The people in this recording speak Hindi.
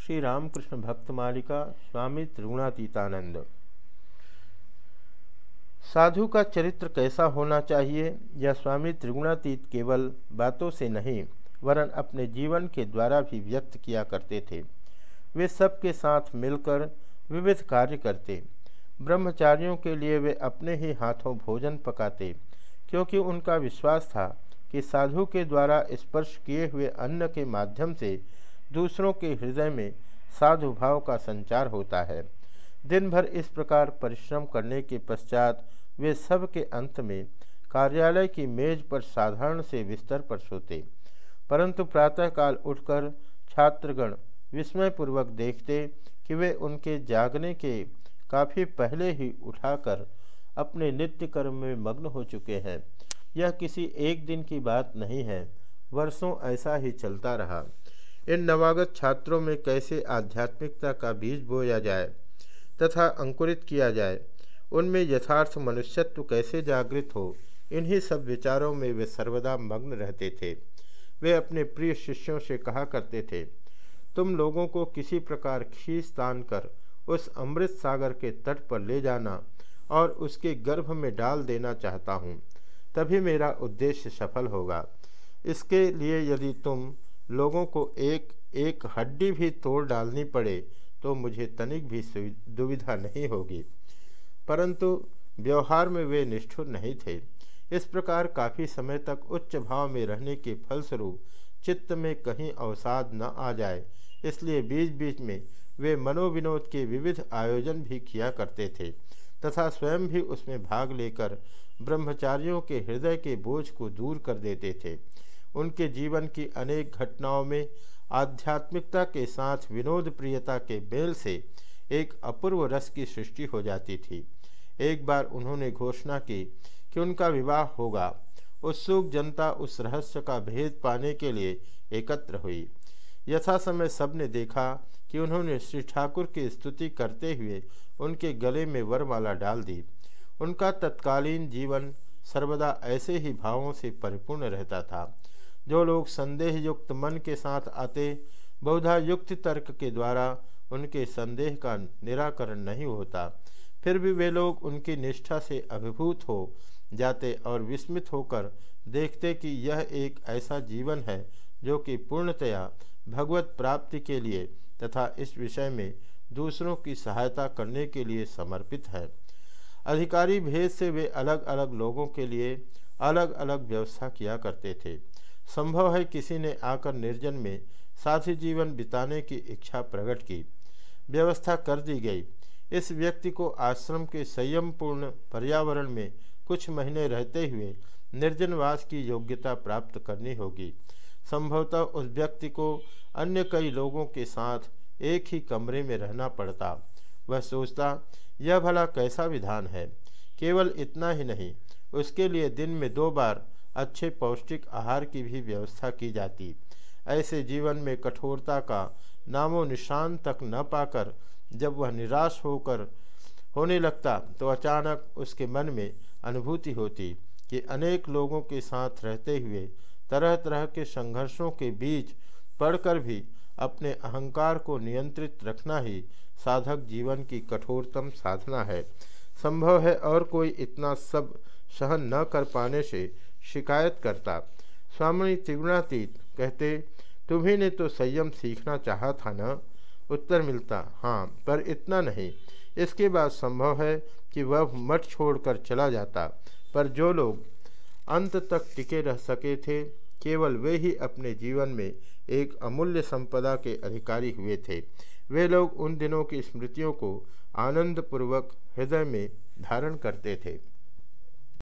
श्री रामकृष्ण भक्त मालिका स्वामी त्रिगुणातीतानंद। साधु का चरित्र कैसा होना चाहिए? यह स्वामी त्रिगुणातीत केवल बातों से नहीं, वरन अपने जीवन के द्वारा भी व्यक्त किया करते थे। वे सबके साथ मिलकर विविध कार्य करते। ब्रह्मचारियों के लिए वे अपने ही हाथों भोजन पकाते, क्योंकि उनका विश्वास था कि साधु के द्वारा स्पर्श किए हुए अन्न के माध्यम से दूसरों के हृदय में साधु भाव का संचार होता है। दिन भर इस प्रकार परिश्रम करने के पश्चात वे सब के अंत में कार्यालय की मेज पर साधारण से बिस्तर पर सोते। परंतु प्रातःकाल उठकर छात्रगण विस्मयपूर्वक देखते कि वे उनके जागने के काफ़ी पहले ही उठाकर अपने नित्य कर्म में मग्न हो चुके हैं। यह किसी एक दिन की बात नहीं है, वर्षों ऐसा ही चलता रहा। इन नवागत छात्रों में कैसे आध्यात्मिकता का बीज बोया जाए तथा अंकुरित किया जाए, उनमें यथार्थ मनुष्यत्व कैसे जागृत हो, इन्हीं सब विचारों में वे सर्वदा मग्न रहते थे। वे अपने प्रिय शिष्यों से कहा करते थे, तुम लोगों को किसी प्रकार खींच तान कर उस अमृत सागर के तट पर ले जाना और उसके गर्भ में डाल देना चाहता हूँ, तभी मेरा उद्देश्य सफल होगा। इसके लिए यदि तुम लोगों को एक एक हड्डी भी तोड़ डालनी पड़े तो मुझे तनिक भी दुविधा नहीं होगी। परंतु व्यवहार में वे निष्ठुर नहीं थे। इस प्रकार काफ़ी समय तक उच्च भाव में रहने के फलस्वरूप चित्त में कहीं अवसाद न आ जाए, इसलिए बीच बीच में वे मनोविनोद के विविध आयोजन भी किया करते थे तथा स्वयं भी उसमें भाग लेकर ब्रह्मचारियों के हृदय के बोझ को दूर कर देते थे। उनके जीवन की अनेक घटनाओं में आध्यात्मिकता के साथ विनोद प्रियता के बेल से एक अपूर्व रस की सृष्टि हो जाती थी। एक बार उन्होंने घोषणा की कि उनका विवाह होगा। उत्सुक जनता उस रहस्य का भेद पाने के लिए एकत्र हुई। यथा समय सबने देखा कि उन्होंने श्री ठाकुर की स्तुति करते हुए उनके गले में वरमाला डाल दी। उनका तत्कालीन जीवन सर्वदा ऐसे ही भावों से परिपूर्ण रहता था। जो लोग संदेह युक्त मन के साथ आते बहुधा युक्त तर्क के द्वारा उनके संदेह का निराकरण नहीं होता। फिर भी वे लोग उनकी निष्ठा से अभिभूत हो जाते और विस्मित होकर देखते कि यह एक ऐसा जीवन है जो कि पूर्णतया भगवत प्राप्ति के लिए तथा इस विषय में दूसरों की सहायता करने के लिए समर्पित है। अधिकारी भेद से वे अलग अलग लोगों के लिए अलग अलग व्यवस्था किया करते थे। संभव है किसी ने आकर निर्जन में साथी जीवन बिताने की इच्छा प्रकट की। व्यवस्था कर दी गई। इस व्यक्ति को आश्रम के संयमपूर्ण पर्यावरण में कुछ महीने रहते हुए निर्जनवास की योग्यता प्राप्त करनी होगी। संभवतः उस व्यक्ति को अन्य कई लोगों के साथ एक ही कमरे में रहना पड़ता। वह सोचता, यह भला कैसा विधान है? केवल इतना ही नहीं, उसके लिए दिन में दो बार अच्छे पौष्टिक आहार की भी व्यवस्था की जाती। ऐसे जीवन में कठोरता का नामो निशान तक न पाकर जब वह निराश होकर होने लगता तो अचानक उसके मन में अनुभूति होती कि अनेक लोगों के साथ रहते हुए तरह तरह के संघर्षों के बीच पढ़कर भी अपने अहंकार को नियंत्रित रखना ही साधक जीवन की कठोरतम साधना है। संभव है और कोई इतना सब सहन न कर पाने से शिकायत करता। स्वामी त्रिगुणातीत कहते, तुम्ही ने तो संयम सीखना चाहा था न? उत्तर मिलता हाँ पर इतना नहीं। इसके बाद संभव है कि वह मठ छोड़कर चला जाता। पर जो लोग अंत तक टिके रह सके थे, केवल वे ही अपने जीवन में एक अमूल्य संपदा के अधिकारी हुए थे। वे लोग उन दिनों की स्मृतियों को आनंदपूर्वक हृदय में धारण करते थे।